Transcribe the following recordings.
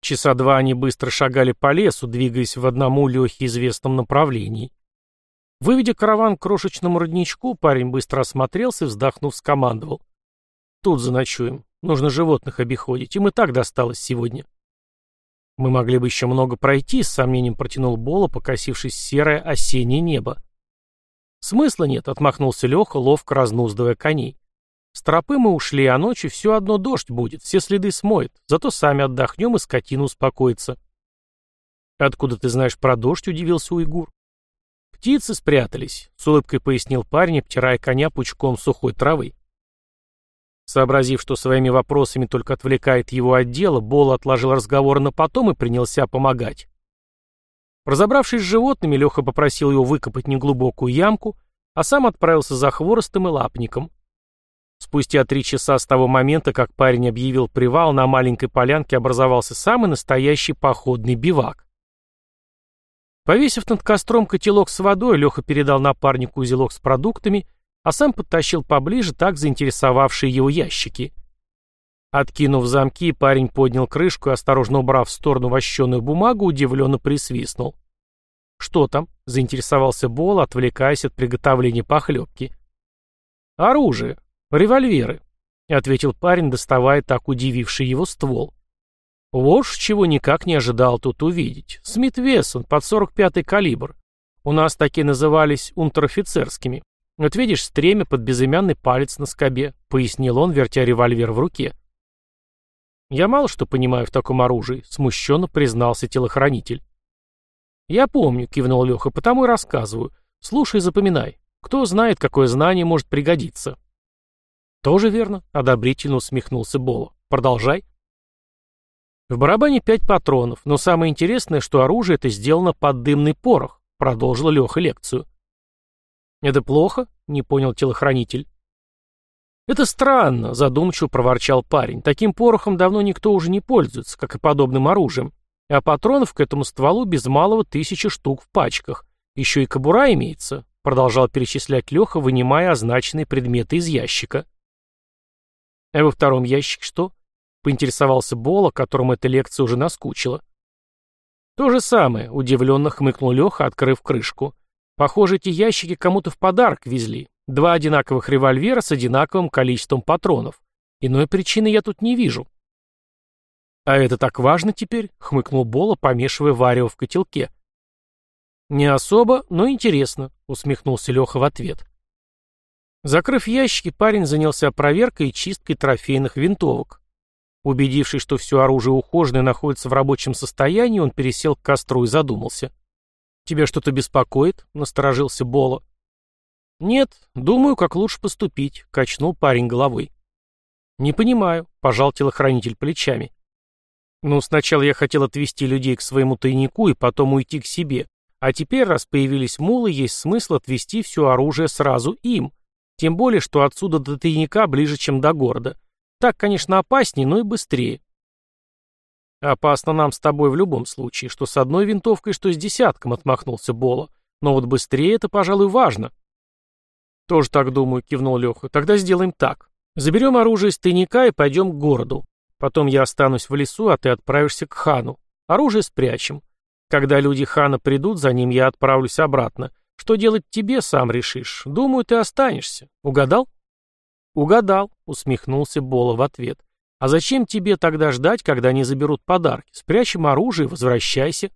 Часа два они быстро шагали по лесу, двигаясь в одному Лехе известном направлении. Выведя караван к крошечному родничку, парень быстро осмотрелся вздохнув, скомандовал. «Тут заночуем. Нужно животных обиходить. Им и так досталось сегодня». «Мы могли бы еще много пройти», — с сомнением протянул Бола, покосившись серое осеннее небо. «Смысла нет», — отмахнулся Леха, ловко разнуздывая коней. «С тропы мы ушли, а ночью все одно дождь будет, все следы смоет, зато сами отдохнем и скотина успокоится». «Откуда ты знаешь про дождь?» — удивился Уйгур. «Птицы спрятались», — с улыбкой пояснил парень, обтирая коня пучком сухой травы. Сообразив, что своими вопросами только отвлекает его от дела, Бол отложил разговор на потом и принялся помогать. Разобравшись с животными, Леха попросил его выкопать неглубокую ямку, а сам отправился за хворостом и лапником. Спустя три часа с того момента, как парень объявил привал, на маленькой полянке образовался самый настоящий походный бивак. Повесив над костром котелок с водой, Леха передал напарнику узелок с продуктами, а сам подтащил поближе так заинтересовавшие его ящики. Откинув замки, парень поднял крышку и, осторожно убрав в сторону вощеную бумагу, удивленно присвистнул. «Что там?» — заинтересовался Бол, отвлекаясь от приготовления похлебки. «Оружие. Револьверы», — ответил парень, доставая так удививший его ствол. Вот чего никак не ожидал тут увидеть. Смит Вессон под 45-й калибр. У нас такие назывались унтер-офицерскими. Вот видишь, стремя под безымянный палец на скобе, пояснил он, вертя револьвер в руке. Я мало что понимаю в таком оружии, смущенно признался телохранитель. Я помню, кивнул Леха, потому и рассказываю. Слушай запоминай. Кто знает, какое знание может пригодиться. Тоже верно, одобрительно усмехнулся Боло. Продолжай. В барабане пять патронов, но самое интересное, что оружие это сделано под дымный порох, продолжил Леха лекцию. Это плохо? Не понял телохранитель. Это странно, задумчиво проворчал парень. Таким порохом давно никто уже не пользуется, как и подобным оружием. А патронов к этому стволу без малого тысячи штук в пачках. Еще и кобура имеется, продолжал перечислять Леха, вынимая означенные предметы из ящика. А во втором ящике что? Поинтересовался Бола, которому эта лекция уже наскучила. То же самое, удивленно хмыкнул Леха, открыв крышку. Похоже, эти ящики кому-то в подарок везли. Два одинаковых револьвера с одинаковым количеством патронов. Иной причины я тут не вижу. «А это так важно теперь?» — хмыкнул Бола, помешивая варево в котелке. «Не особо, но интересно», — усмехнулся Леха в ответ. Закрыв ящики, парень занялся проверкой и чисткой трофейных винтовок. Убедившись, что все оружие ухоженное находится в рабочем состоянии, он пересел к костру и задумался. «Тебя что-то беспокоит?» — насторожился Боло. «Нет, думаю, как лучше поступить», — качнул парень головой. «Не понимаю», — пожал телохранитель плечами. «Ну, сначала я хотел отвезти людей к своему тайнику и потом уйти к себе, а теперь, раз появились мулы, есть смысл отвезти все оружие сразу им, тем более, что отсюда до тайника ближе, чем до города. Так, конечно, опаснее, но и быстрее. Опасно нам с тобой в любом случае, что с одной винтовкой, что с десятком, отмахнулся Бола. Но вот быстрее это, пожалуй, важно. Тоже так думаю, кивнул Леха. Тогда сделаем так. Заберем оружие из тайника и пойдем к городу. Потом я останусь в лесу, а ты отправишься к хану. Оружие спрячем. Когда люди хана придут, за ним я отправлюсь обратно. Что делать тебе, сам решишь. Думаю, ты останешься. Угадал? «Угадал», — усмехнулся Бола в ответ. «А зачем тебе тогда ждать, когда они заберут подарки? Спрячем оружие и возвращайся».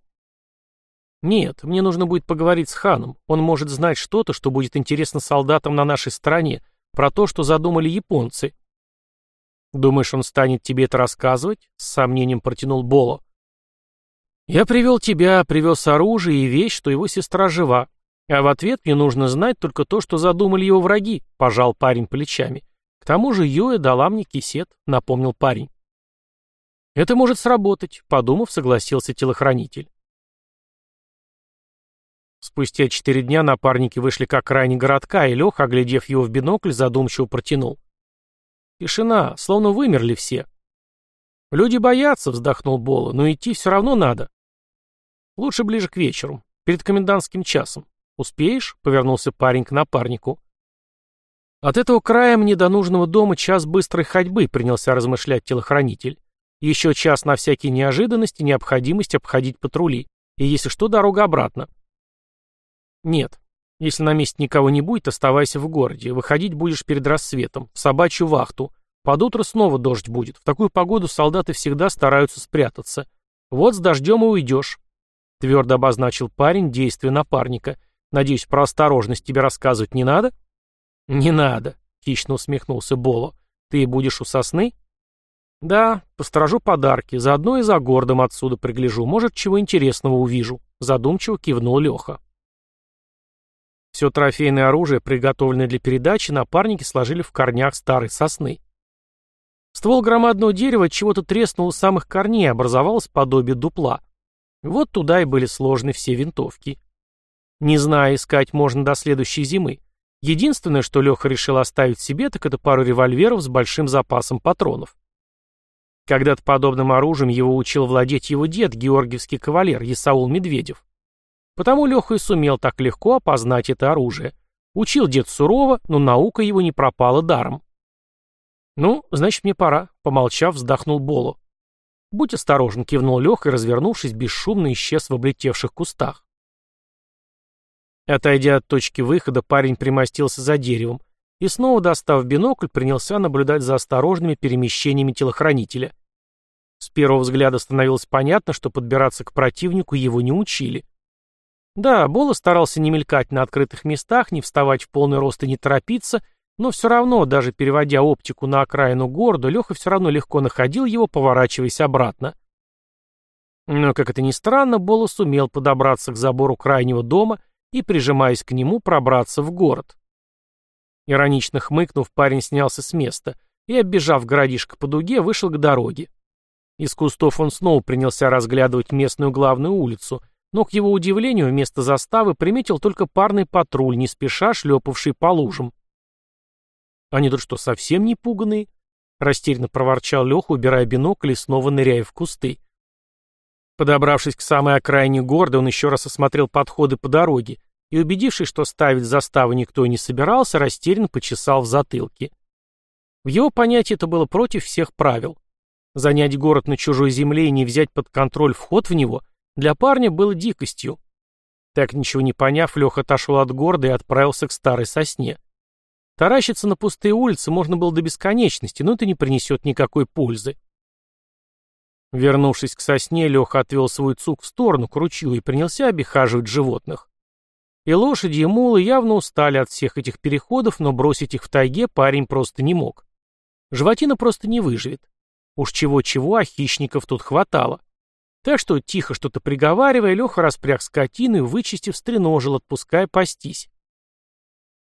«Нет, мне нужно будет поговорить с ханом. Он может знать что-то, что будет интересно солдатам на нашей стороне, про то, что задумали японцы». «Думаешь, он станет тебе это рассказывать?» — с сомнением протянул Боло. «Я привел тебя, привез оружие и вещь, что его сестра жива. А в ответ мне нужно знать только то, что задумали его враги, пожал парень плечами. К тому же Юэ дала мне кисет, напомнил парень. Это может сработать, подумав, согласился телохранитель. Спустя четыре дня напарники вышли к окраине городка, и Леха, оглядев его в бинокль, задумчиво протянул. Тишина, словно вымерли все. Люди боятся, вздохнул Бола, но идти все равно надо. Лучше ближе к вечеру, перед комендантским часом. «Успеешь?» — повернулся парень к напарнику. «От этого края мне до нужного дома час быстрой ходьбы», — принялся размышлять телохранитель. Еще час на всякие неожиданности, необходимость обходить патрули. И если что, дорога обратно. Нет. Если на месте никого не будет, оставайся в городе. Выходить будешь перед рассветом, в собачью вахту. Под утро снова дождь будет. В такую погоду солдаты всегда стараются спрятаться. Вот с дождем и уйдешь. Твердо обозначил парень действия напарника. Надеюсь, про осторожность тебе рассказывать не надо? Не надо, хищно усмехнулся Боло. Ты будешь у сосны? Да, посторожу подарки, заодно и за городом отсюда пригляжу, может, чего интересного увижу. Задумчиво кивнул Леха. Все трофейное оружие, приготовленное для передачи, напарники сложили в корнях старой сосны. Ствол громадного дерева чего-то треснул у самых корней, образовалось подобие дупла. Вот туда и были сложены все винтовки. Не зная, искать можно до следующей зимы. Единственное, что Леха решил оставить себе, так это пару револьверов с большим запасом патронов. Когда-то подобным оружием его учил владеть его дед, георгиевский кавалер, Исаул Медведев. Потому Леха и сумел так легко опознать это оружие. Учил дед сурово, но наука его не пропала даром. «Ну, значит, мне пора», — помолчав, вздохнул Боло. «Будь осторожен», — кивнул Леха и, развернувшись, бесшумно исчез в облетевших кустах. Отойдя от точки выхода, парень примостился за деревом и, снова достав бинокль, принялся наблюдать за осторожными перемещениями телохранителя. С первого взгляда становилось понятно, что подбираться к противнику его не учили. Да, Бола старался не мелькать на открытых местах, не вставать в полный рост и не торопиться, но все равно, даже переводя оптику на окраину города, Леха все равно легко находил его, поворачиваясь обратно. Но, как это ни странно, Бола сумел подобраться к забору крайнего дома и, прижимаясь к нему, пробраться в город. Иронично хмыкнув, парень снялся с места и, оббежав городишко по дуге, вышел к дороге. Из кустов он снова принялся разглядывать местную главную улицу — но, к его удивлению, вместо заставы приметил только парный патруль, не спеша шлепавший по лужам. «Они тут что, совсем не пуганые?» — растерянно проворчал Леха, убирая бинокль и снова ныряя в кусты. Подобравшись к самой окраине города, он еще раз осмотрел подходы по дороге и, убедившись, что ставить заставы никто не собирался, растерянно почесал в затылке. В его понятии это было против всех правил. Занять город на чужой земле и не взять под контроль вход в него — для парня было дикостью. Так ничего не поняв, Леха отошел от города и отправился к старой сосне. Таращиться на пустые улицы можно было до бесконечности, но это не принесет никакой пользы. Вернувшись к сосне, Леха отвел свой цук в сторону, к ручью, и принялся обихаживать животных. И лошади, и мулы явно устали от всех этих переходов, но бросить их в тайге парень просто не мог. Животина просто не выживет. Уж чего-чего, а хищников тут хватало. Так что, тихо что-то приговаривая, Леха распряг скотину и, вычистив, стреножил, отпуская пастись.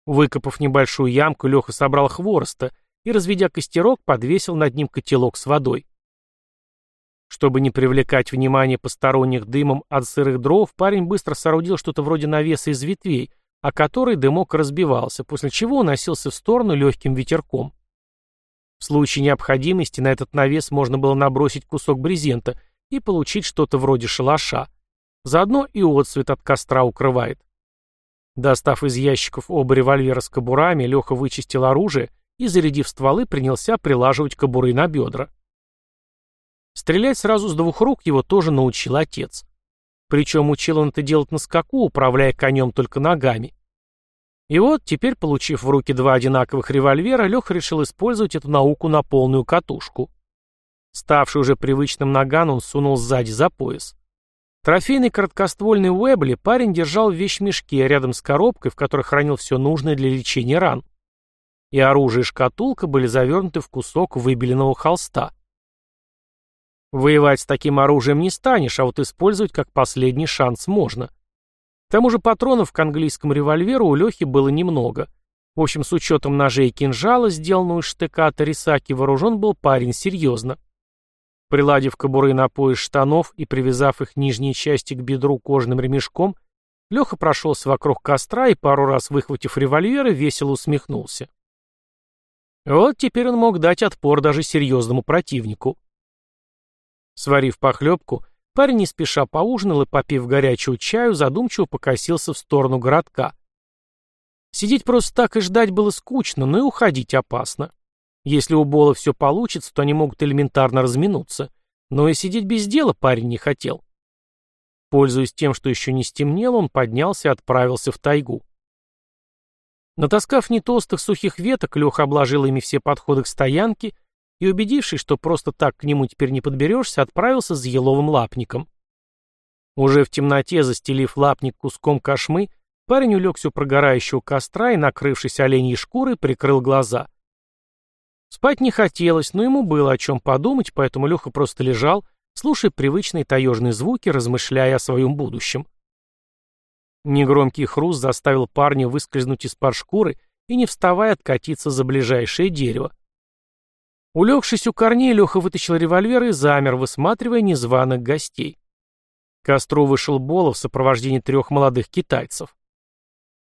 Выкопав небольшую ямку, Леха собрал хвороста и, разведя костерок, подвесил над ним котелок с водой. Чтобы не привлекать внимание посторонних дымом от сырых дров, парень быстро соорудил что-то вроде навеса из ветвей, о которой дымок разбивался, после чего уносился в сторону легким ветерком. В случае необходимости на этот навес можно было набросить кусок брезента – и получить что-то вроде шалаша. Заодно и отцвет от костра укрывает. Достав из ящиков оба револьвера с кобурами, Леха вычистил оружие и, зарядив стволы, принялся прилаживать кобуры на бедра. Стрелять сразу с двух рук его тоже научил отец. Причем учил он это делать на скаку, управляя конем только ногами. И вот, теперь, получив в руки два одинаковых револьвера, Леха решил использовать эту науку на полную катушку. Ставший уже привычным наган, он сунул сзади за пояс. Трофейный короткоствольный Уэбли парень держал в вещмешке рядом с коробкой, в которой хранил все нужное для лечения ран. И оружие и шкатулка были завернуты в кусок выбеленного холста. Воевать с таким оружием не станешь, а вот использовать как последний шанс можно. К тому же патронов к английскому револьверу у Лехи было немного. В общем, с учетом ножей и кинжала, сделанного из штыка Тарисаки, вооружен был парень серьезно. Приладив кобуры на пояс штанов и привязав их нижние части к бедру кожаным ремешком, Леха прошелся вокруг костра и, пару раз выхватив револьверы, весело усмехнулся. Вот теперь он мог дать отпор даже серьезному противнику. Сварив похлебку, парень не спеша поужинал и, попив горячего чаю, задумчиво покосился в сторону городка. Сидеть просто так и ждать было скучно, но и уходить опасно. Если у Бола все получится, то они могут элементарно разминуться. Но и сидеть без дела парень не хотел. Пользуясь тем, что еще не стемнело, он поднялся и отправился в тайгу. Натаскав не толстых сухих веток, Леха обложил ими все подходы к стоянке и, убедившись, что просто так к нему теперь не подберешься, отправился за еловым лапником. Уже в темноте, застелив лапник куском кошмы, парень улегся у прогорающего костра и, накрывшись оленьей шкурой, прикрыл глаза. Спать не хотелось, но ему было о чем подумать, поэтому Леха просто лежал, слушая привычные таежные звуки, размышляя о своем будущем. Негромкий хруст заставил парня выскользнуть из-под шкуры и, не вставая, откатиться за ближайшее дерево. Улегшись у корней, Леха вытащил револьвер и замер, высматривая незваных гостей. К костру вышел Болов в сопровождении трех молодых китайцев.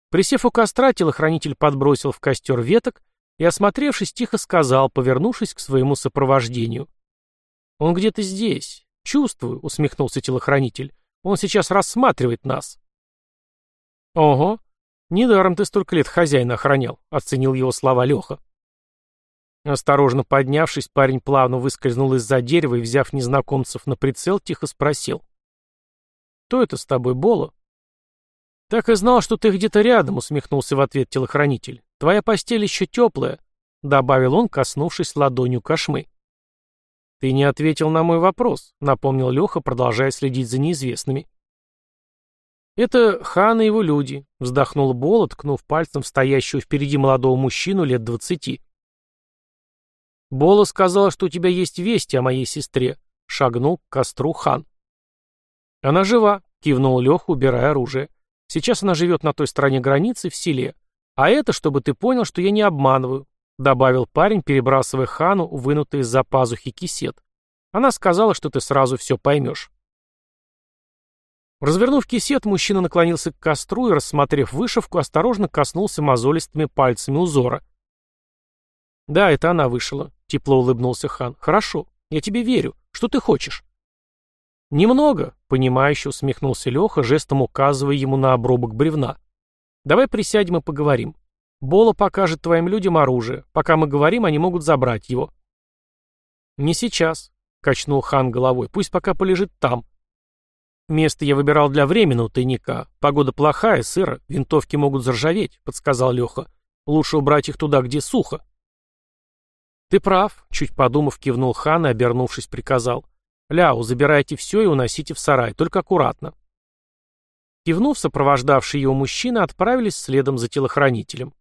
Присев у костра, телохранитель подбросил в костер веток и, осмотревшись, тихо сказал, повернувшись к своему сопровождению. «Он где-то здесь. Чувствую», — усмехнулся телохранитель. «Он сейчас рассматривает нас». «Ого, недаром ты столько лет хозяина охранял», — оценил его слова Леха. Осторожно поднявшись, парень плавно выскользнул из-за дерева и, взяв незнакомцев на прицел, тихо спросил. «Кто это с тобой, Боло?» «Так и знал, что ты где-то рядом», — усмехнулся в ответ телохранитель. «Твоя постель еще теплая», — добавил он, коснувшись ладонью кошмы. «Ты не ответил на мой вопрос», — напомнил Леха, продолжая следить за неизвестными. «Это хан и его люди», — вздохнул Бола, ткнув пальцем стоящего впереди молодого мужчину лет двадцати. «Бола сказала, что у тебя есть вести о моей сестре», — шагнул к костру хан. «Она жива», — кивнул Леха, убирая оружие. «Сейчас она живет на той стороне границы, в селе. А это, чтобы ты понял, что я не обманываю», — добавил парень, перебрасывая хану, вынутый из-за пазухи кисет. «Она сказала, что ты сразу все поймешь». Развернув кисет, мужчина наклонился к костру и, рассмотрев вышивку, осторожно коснулся мозолистыми пальцами узора. «Да, это она вышла», — тепло улыбнулся хан. «Хорошо, я тебе верю. Что ты хочешь?» «Немного», — понимающе усмехнулся Леха, жестом указывая ему на обрубок бревна. «Давай присядем и поговорим. Бола покажет твоим людям оружие. Пока мы говорим, они могут забрать его». «Не сейчас», — качнул хан головой. «Пусть пока полежит там. «Место я выбирал для временного тайника. Погода плохая, сыро, винтовки могут заржаветь», — подсказал Леха. «Лучше убрать их туда, где сухо». «Ты прав», — чуть подумав, кивнул хан и, обернувшись, приказал. «Ляу, забирайте все и уносите в сарай, только аккуратно». Кивнув, сопровождавшие его мужчины отправились следом за телохранителем.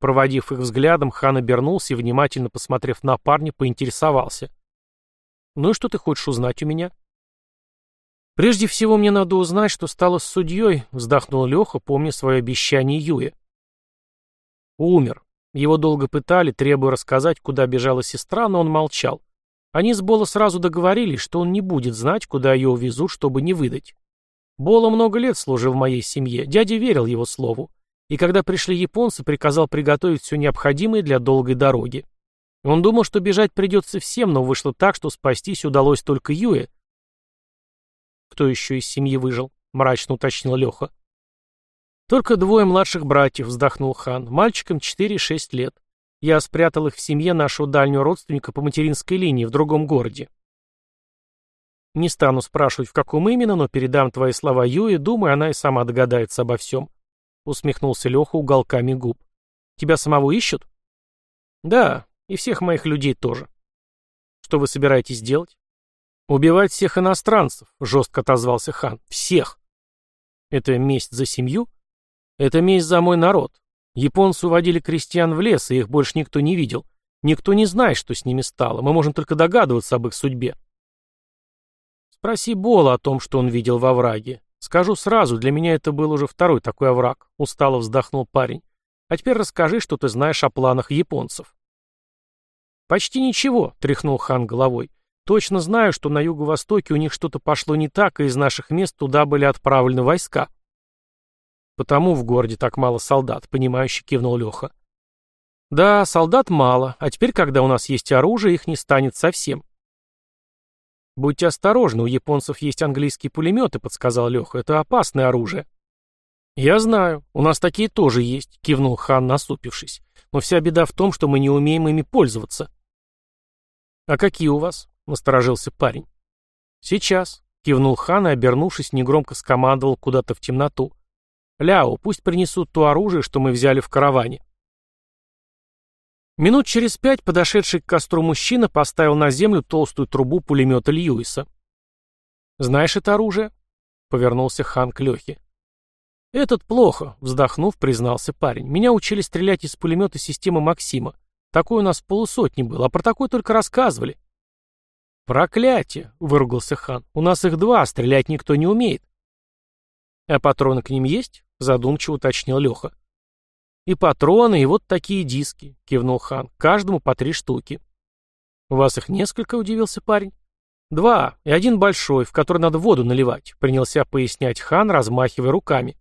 Проводив их взглядом, хан обернулся и, внимательно посмотрев на парня, поинтересовался. «Ну и что ты хочешь узнать у меня?» «Прежде всего мне надо узнать, что стало с судьей», — вздохнул Леха, помня свое обещание Юе. «Умер. Его долго пытали, требуя рассказать, куда бежала сестра, но он молчал. Они с Бола сразу договорились, что он не будет знать, куда ее увезут, чтобы не выдать. Бола много лет служил в моей семье, дядя верил его слову. И когда пришли японцы, приказал приготовить все необходимое для долгой дороги. Он думал, что бежать придется всем, но вышло так, что спастись удалось только Юе, кто еще из семьи выжил?» — мрачно уточнил Леха. «Только двое младших братьев», — вздохнул хан. «Мальчикам 4-6 лет. Я спрятал их в семье нашего дальнего родственника по материнской линии в другом городе. Не стану спрашивать, в каком именно, но передам твои слова Юе, думаю, она и сама догадается обо всем. Усмехнулся Леха уголками губ. Тебя самого ищут? Да, и всех моих людей тоже. Что вы собираетесь делать? «Убивать всех иностранцев», — жестко отозвался хан. «Всех». «Это месть за семью?» «Это месть за мой народ. Японцы уводили крестьян в лес, и их больше никто не видел. Никто не знает, что с ними стало. Мы можем только догадываться об их судьбе». «Спроси Бола о том, что он видел во враге. Скажу сразу, для меня это был уже второй такой овраг», — устало вздохнул парень. «А теперь расскажи, что ты знаешь о планах японцев». «Почти ничего», — тряхнул хан головой. Точно знаю, что на юго-востоке у них что-то пошло не так, и из наших мест туда были отправлены войска. Потому в городе так мало солдат, понимающе кивнул Леха. Да, солдат мало, а теперь, когда у нас есть оружие, их не станет совсем. Будьте осторожны, у японцев есть английские пулеметы, подсказал Леха. Это опасное оружие. Я знаю, у нас такие тоже есть, кивнул хан, насупившись. Но вся беда в том, что мы не умеем ими пользоваться. А какие у вас? — насторожился парень. «Сейчас», — кивнул хан и, обернувшись, негромко скомандовал куда-то в темноту. «Ляо, пусть принесут то оружие, что мы взяли в караване». Минут через пять подошедший к костру мужчина поставил на землю толстую трубу пулемета Льюиса. «Знаешь это оружие?» — повернулся хан к Лехе. «Этот плохо», — вздохнув, признался парень. «Меня учили стрелять из пулемета системы Максима. Такой у нас полусотни было, а про такой только рассказывали». «Проклятие!» — выругался хан. «У нас их два, стрелять никто не умеет». «А патроны к ним есть?» — задумчиво уточнил Леха. «И патроны, и вот такие диски», — кивнул хан. «Каждому по три штуки». «У вас их несколько?» — удивился парень. «Два, и один большой, в который надо воду наливать», — принялся пояснять хан, размахивая руками.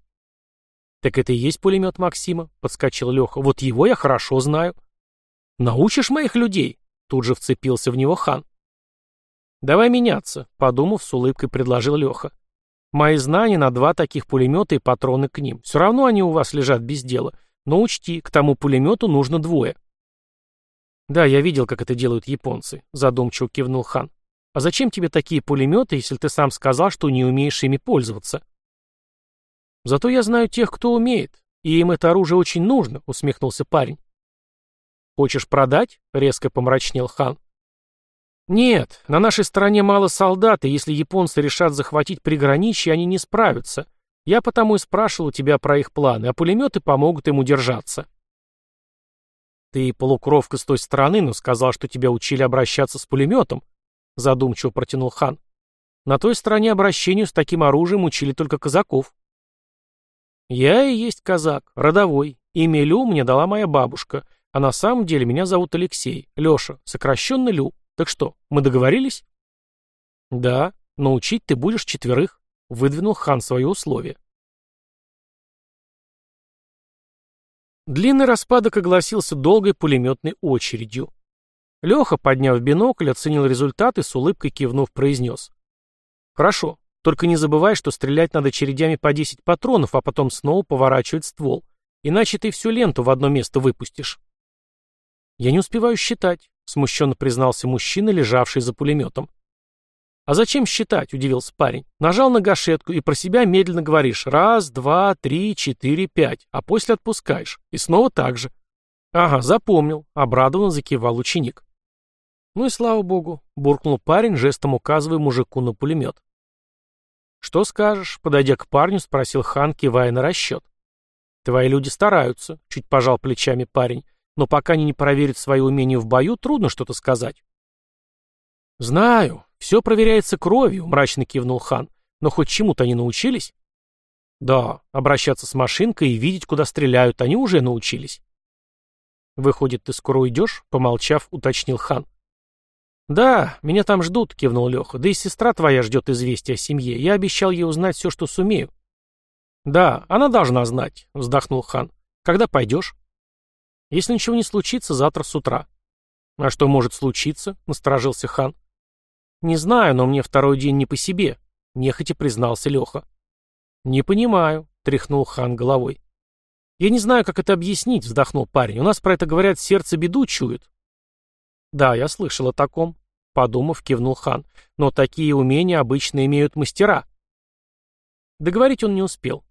«Так это и есть пулемет Максима», — подскочил Леха. «Вот его я хорошо знаю». «Научишь моих людей?» — тут же вцепился в него хан. «Давай меняться», — подумав, с улыбкой предложил Леха. «Мои знания на два таких пулемета и патроны к ним. Все равно они у вас лежат без дела. Но учти, к тому пулемету нужно двое». «Да, я видел, как это делают японцы», — задумчиво кивнул хан. «А зачем тебе такие пулеметы, если ты сам сказал, что не умеешь ими пользоваться?» Зато я знаю тех, кто умеет, и им это оружие очень нужно, усмехнулся парень. Хочешь продать? резко помрачнел хан. Нет, на нашей стороне мало солдат, и если японцы решат захватить приграничье, они не справятся. Я потому и спрашивал у тебя про их планы, а пулеметы помогут им удержаться. Ты полукровка с той стороны, но сказал, что тебя учили обращаться с пулеметом, задумчиво протянул хан. На той стороне обращению с таким оружием учили только казаков. Я и есть казак, родовой. Имя Лю мне дала моя бабушка. А на самом деле меня зовут Алексей. Леша, сокращенно Лю. Так что, мы договорились? Да, но учить ты будешь четверых. Выдвинул хан свои условия. Длинный распадок огласился долгой пулеметной очередью. Леха, подняв бинокль, оценил результат и с улыбкой кивнув произнес. «Хорошо, только не забывай, что стрелять надо чередями по 10 патронов, а потом снова поворачивать ствол. Иначе ты всю ленту в одно место выпустишь. Я не успеваю считать, смущенно признался мужчина, лежавший за пулеметом. А зачем считать, удивился парень. Нажал на гашетку и про себя медленно говоришь раз, два, три, четыре, пять, а после отпускаешь. И снова так же. Ага, запомнил, обрадованно закивал ученик. Ну и слава богу, буркнул парень, жестом указывая мужику на пулемет. «Что скажешь?» — подойдя к парню, спросил хан, кивая на расчет. «Твои люди стараются», — чуть пожал плечами парень. «Но пока они не проверят свои умения в бою, трудно что-то сказать». «Знаю. Все проверяется кровью», — мрачно кивнул хан. «Но хоть чему-то они научились?» «Да, обращаться с машинкой и видеть, куда стреляют, они уже научились». «Выходит, ты скоро уйдешь?» — помолчав, уточнил хан. «Да, меня там ждут», — кивнул Леха. «Да и сестра твоя ждет известия о семье. Я обещал ей узнать все, что сумею». «Да, она должна знать», — вздохнул хан. «Когда пойдешь?» «Если ничего не случится, завтра с утра». «А что может случиться?» — насторожился хан. «Не знаю, но мне второй день не по себе», — нехотя признался Леха. «Не понимаю», — тряхнул хан головой. «Я не знаю, как это объяснить», — вздохнул парень. «У нас про это говорят, сердце беду чует. «Да, я слышал о таком», — подумав, кивнул хан. «Но такие умения обычно имеют мастера». Договорить он не успел.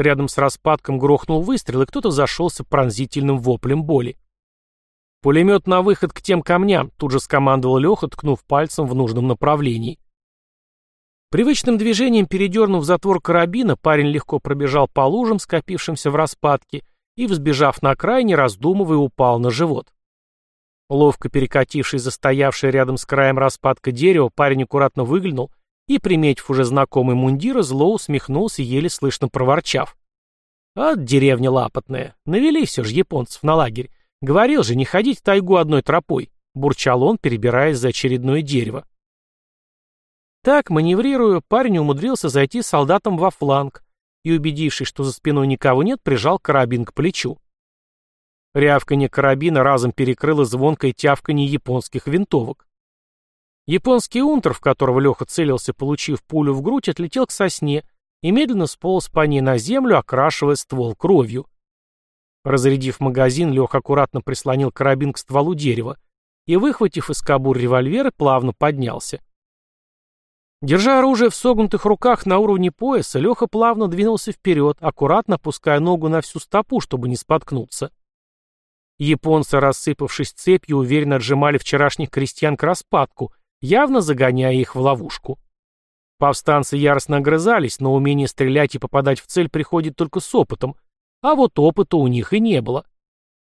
Рядом с распадком грохнул выстрел, и кто-то зашелся пронзительным воплем боли. «Пулемет на выход к тем камням», — тут же скомандовал Леха, ткнув пальцем в нужном направлении. Привычным движением передернув затвор карабина, парень легко пробежал по лужам, скопившимся в распадке, и, взбежав на край, не раздумывая, упал на живот. Ловко перекатившись за стоявшее рядом с краем распадка дерева, парень аккуратно выглянул и, приметив уже знакомый мундир, зло усмехнулся, еле слышно проворчав. «От деревня лапотная. Навели все же японцев на лагерь. Говорил же, не ходить в тайгу одной тропой», — бурчал он, перебираясь за очередное дерево. Так, маневрируя, парень умудрился зайти солдатам во фланг и, убедившись, что за спиной никого нет, прижал карабин к плечу. Рявканье карабина разом перекрыло звонкое тявканье японских винтовок. Японский унтер, в которого Леха целился, получив пулю в грудь, отлетел к сосне и медленно сполз по ней на землю, окрашивая ствол кровью. Разрядив магазин, Леха аккуратно прислонил карабин к стволу дерева и, выхватив из кобур револьвера, плавно поднялся. Держа оружие в согнутых руках на уровне пояса, Леха плавно двинулся вперед, аккуратно опуская ногу на всю стопу, чтобы не споткнуться. Японцы, рассыпавшись цепью, уверенно отжимали вчерашних крестьян к распадку, явно загоняя их в ловушку. Повстанцы яростно огрызались, но умение стрелять и попадать в цель приходит только с опытом, а вот опыта у них и не было.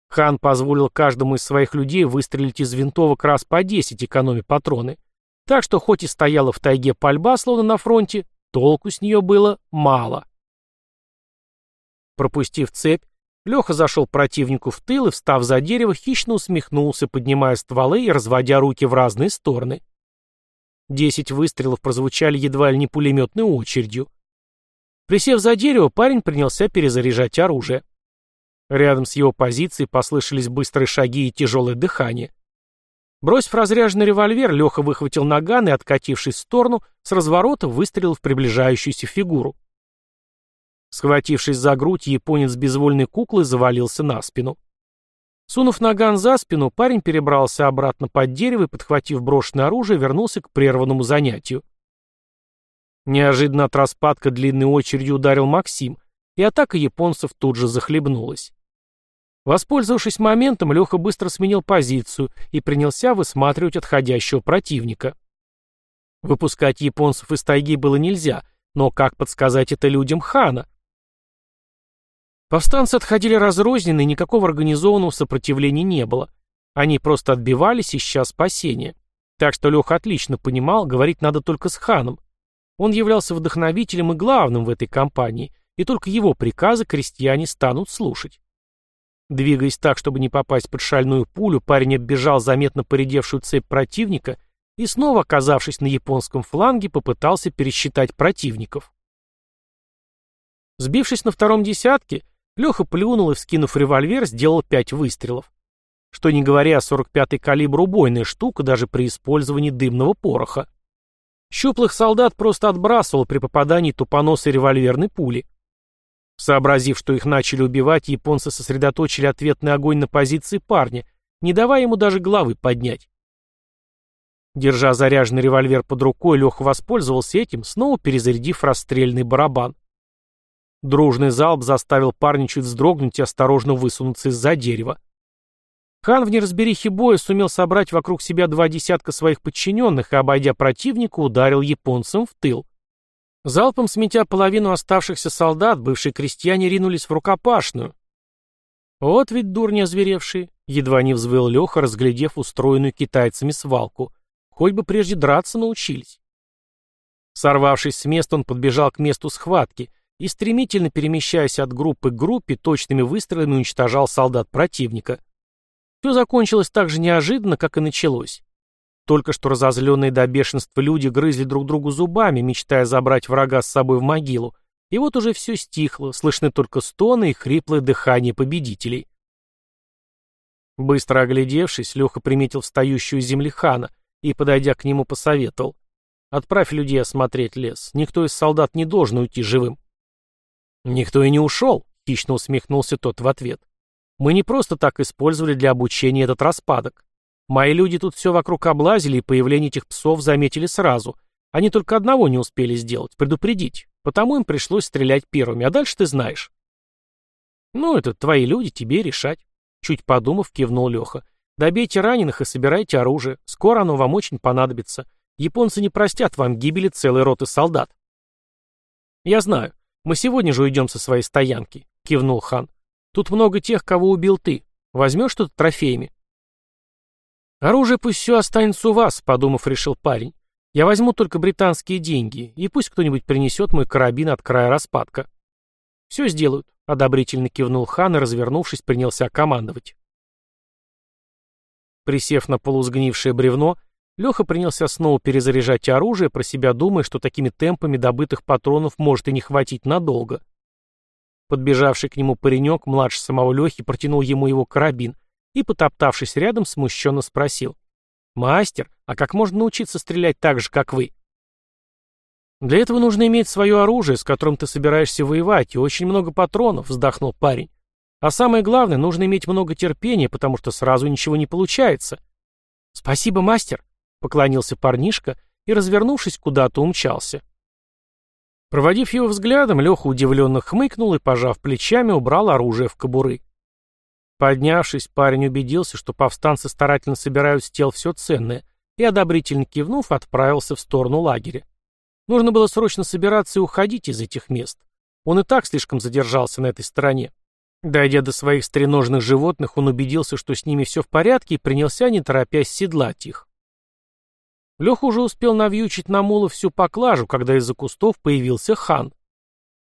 Хан позволил каждому из своих людей выстрелить из винтовок раз по 10, экономя патроны. Так что хоть и стояла в тайге пальба, словно на фронте, толку с нее было мало. Пропустив цепь, Леха зашел противнику в тыл и, встав за дерево, хищно усмехнулся, поднимая стволы и разводя руки в разные стороны. Десять выстрелов прозвучали едва ли не пулеметной очередью. Присев за дерево, парень принялся перезаряжать оружие. Рядом с его позицией послышались быстрые шаги и тяжелое дыхание. Бросив разряженный револьвер, Леха выхватил наган и, откатившись в сторону, с разворота выстрелил в приближающуюся фигуру. Схватившись за грудь, японец безвольной куклы завалился на спину. Сунув наган за спину, парень перебрался обратно под дерево и, подхватив брошенное оружие, вернулся к прерванному занятию. Неожиданно от распадка длинной очередью ударил Максим, и атака японцев тут же захлебнулась. Воспользовавшись моментом, Леха быстро сменил позицию и принялся высматривать отходящего противника. Выпускать японцев из тайги было нельзя, но как подсказать это людям хана? Повстанцы отходили разрозненно, и никакого организованного сопротивления не было. Они просто отбивались, ища спасения. Так что Леха отлично понимал, говорить надо только с ханом. Он являлся вдохновителем и главным в этой кампании, и только его приказы крестьяне станут слушать. Двигаясь так, чтобы не попасть под шальную пулю, парень оббежал заметно поредевшую цепь противника и, снова оказавшись на японском фланге, попытался пересчитать противников. Сбившись на втором десятке, Леха плюнул и, вскинув револьвер, сделал пять выстрелов. Что не говоря, 45-й калибр убойная штука даже при использовании дымного пороха. Щуплых солдат просто отбрасывал при попадании тупоносой револьверной пули. Сообразив, что их начали убивать, японцы сосредоточили ответный огонь на позиции парня, не давая ему даже головы поднять. Держа заряженный револьвер под рукой, Леха воспользовался этим, снова перезарядив расстрельный барабан. Дружный залп заставил парня чуть вздрогнуть и осторожно высунуться из-за дерева. Хан в неразберихе боя сумел собрать вокруг себя два десятка своих подчиненных и, обойдя противника, ударил японцам в тыл. Залпом сметя половину оставшихся солдат, бывшие крестьяне ринулись в рукопашную. Вот ведь дурни озверевшие, едва не взвыл Леха, разглядев устроенную китайцами свалку. Хоть бы прежде драться научились. Сорвавшись с места, он подбежал к месту схватки и, стремительно перемещаясь от группы к группе, точными выстрелами уничтожал солдат противника. Все закончилось так же неожиданно, как и началось. Только что разозленные до бешенства люди грызли друг другу зубами, мечтая забрать врага с собой в могилу, и вот уже все стихло, слышны только стоны и хриплое дыхание победителей. Быстро оглядевшись, Леха приметил встающую земли хана и, подойдя к нему, посоветовал. «Отправь людей осмотреть лес. Никто из солдат не должен уйти живым». «Никто и не ушел», — хищно усмехнулся тот в ответ. «Мы не просто так использовали для обучения этот распадок. Мои люди тут все вокруг облазили, и появление этих псов заметили сразу. Они только одного не успели сделать — предупредить. Потому им пришлось стрелять первыми, а дальше ты знаешь. Ну, это твои люди, тебе решать. Чуть подумав, кивнул Леха. Добейте раненых и собирайте оружие. Скоро оно вам очень понадобится. Японцы не простят вам гибели целой роты солдат. Я знаю. Мы сегодня же уйдем со своей стоянки, кивнул хан. Тут много тех, кого убил ты. Возьмешь что-то трофеями? «Оружие пусть все останется у вас», — подумав, решил парень. «Я возьму только британские деньги, и пусть кто-нибудь принесет мой карабин от края распадка». «Все сделают», — одобрительно кивнул хан и, развернувшись, принялся командовать. Присев на полусгнившее бревно, Леха принялся снова перезаряжать оружие, про себя думая, что такими темпами добытых патронов может и не хватить надолго. Подбежавший к нему паренек, младше самого Лехи, протянул ему его карабин, и, потоптавшись рядом, смущенно спросил. «Мастер, а как можно научиться стрелять так же, как вы?» «Для этого нужно иметь свое оружие, с которым ты собираешься воевать, и очень много патронов», — вздохнул парень. «А самое главное, нужно иметь много терпения, потому что сразу ничего не получается». «Спасибо, мастер», — поклонился парнишка и, развернувшись, куда-то умчался. Проводив его взглядом, Леха удивленно хмыкнул и, пожав плечами, убрал оружие в кобуры. Поднявшись, парень убедился, что повстанцы старательно собирают с тел все ценное, и, одобрительно кивнув, отправился в сторону лагеря. Нужно было срочно собираться и уходить из этих мест. Он и так слишком задержался на этой стороне. Дойдя до своих стреножных животных, он убедился, что с ними все в порядке, и принялся, не торопясь, седлать их. Леха уже успел навьючить на мула всю поклажу, когда из-за кустов появился хан.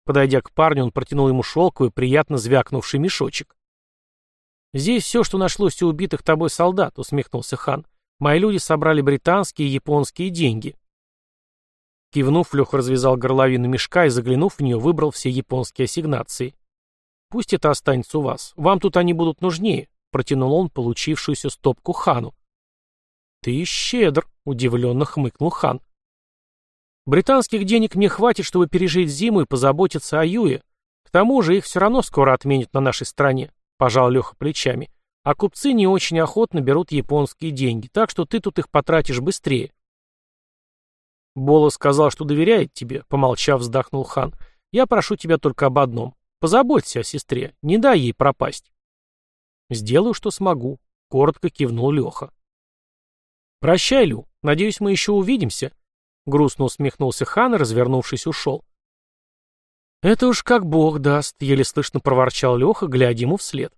Подойдя к парню, он протянул ему шелковый, приятно звякнувший мешочек. «Здесь все, что нашлось у убитых тобой солдат», — усмехнулся хан. «Мои люди собрали британские и японские деньги». Кивнув, Леха развязал горловину мешка и, заглянув в нее, выбрал все японские ассигнации. «Пусть это останется у вас. Вам тут они будут нужнее», — протянул он получившуюся стопку хану. «Ты щедр», — удивленно хмыкнул хан. «Британских денег мне хватит, чтобы пережить зиму и позаботиться о Юе. К тому же их все равно скоро отменят на нашей стране», — пожал Леха плечами. «А купцы не очень охотно берут японские деньги, так что ты тут их потратишь быстрее». «Бола сказал, что доверяет тебе», — помолчав, вздохнул хан. «Я прошу тебя только об одном. Позаботься о сестре, не дай ей пропасть». «Сделаю, что смогу», — коротко кивнул Леха. «Прощай, Лю. Надеюсь, мы еще увидимся». Грустно усмехнулся хан и, развернувшись, ушел. «Это уж как бог даст», — еле слышно проворчал Леха, глядя ему вслед.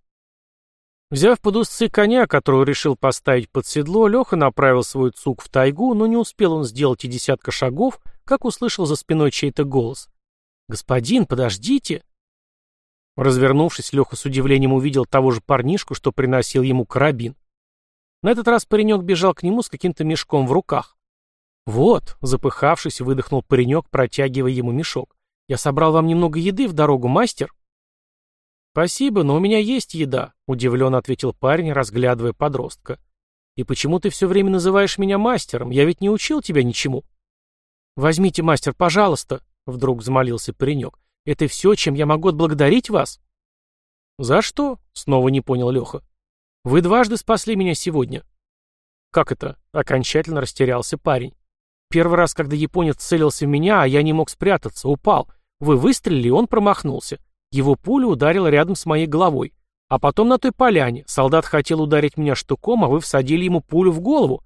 Взяв под узцы коня, которую решил поставить под седло, Леха направил свой цук в тайгу, но не успел он сделать и десятка шагов, как услышал за спиной чей-то голос. «Господин, подождите!» Развернувшись, Леха с удивлением увидел того же парнишку, что приносил ему карабин. На этот раз паренек бежал к нему с каким-то мешком в руках. «Вот», — запыхавшись, выдохнул паренек, протягивая ему мешок. «Я собрал вам немного еды в дорогу, мастер?» «Спасибо, но у меня есть еда», — удивленно ответил парень, разглядывая подростка. «И почему ты все время называешь меня мастером? Я ведь не учил тебя ничему». «Возьмите, мастер, пожалуйста», — вдруг взмолился паренек. «Это все, чем я могу отблагодарить вас?» «За что?» — снова не понял Леха. Вы дважды спасли меня сегодня. Как это? Окончательно растерялся парень. Первый раз, когда японец целился в меня, а я не мог спрятаться, упал. Вы выстрелили, он промахнулся. Его пуля ударила рядом с моей головой. А потом на той поляне. Солдат хотел ударить меня штуком, а вы всадили ему пулю в голову.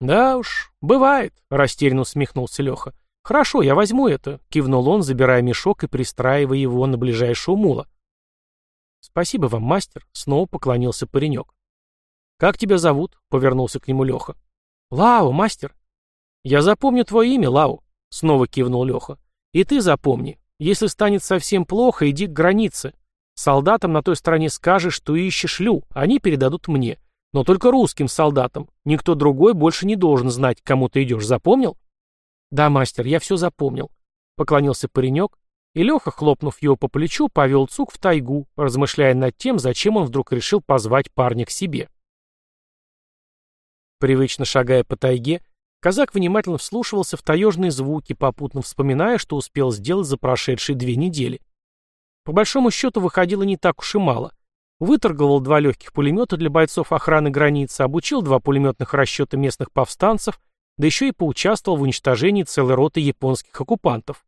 Да уж, бывает, растерянно усмехнулся Леха. Хорошо, я возьму это, кивнул он, забирая мешок и пристраивая его на ближайшего мула. «Спасибо вам, мастер», — снова поклонился паренек. «Как тебя зовут?» — повернулся к нему Леха. «Лао, мастер». «Я запомню твое имя, Лао», — снова кивнул Леха. «И ты запомни. Если станет совсем плохо, иди к границе. Солдатам на той стороне скажешь, что ищешь Лю, они передадут мне. Но только русским солдатам. Никто другой больше не должен знать, к кому ты идешь. Запомнил?» «Да, мастер, я все запомнил», — поклонился паренек и Леха, хлопнув его по плечу, повел Цук в тайгу, размышляя над тем, зачем он вдруг решил позвать парня к себе. Привычно шагая по тайге, казак внимательно вслушивался в таежные звуки, попутно вспоминая, что успел сделать за прошедшие две недели. По большому счету выходило не так уж и мало. Выторговал два легких пулемета для бойцов охраны границы, обучил два пулеметных расчета местных повстанцев, да еще и поучаствовал в уничтожении целой роты японских оккупантов.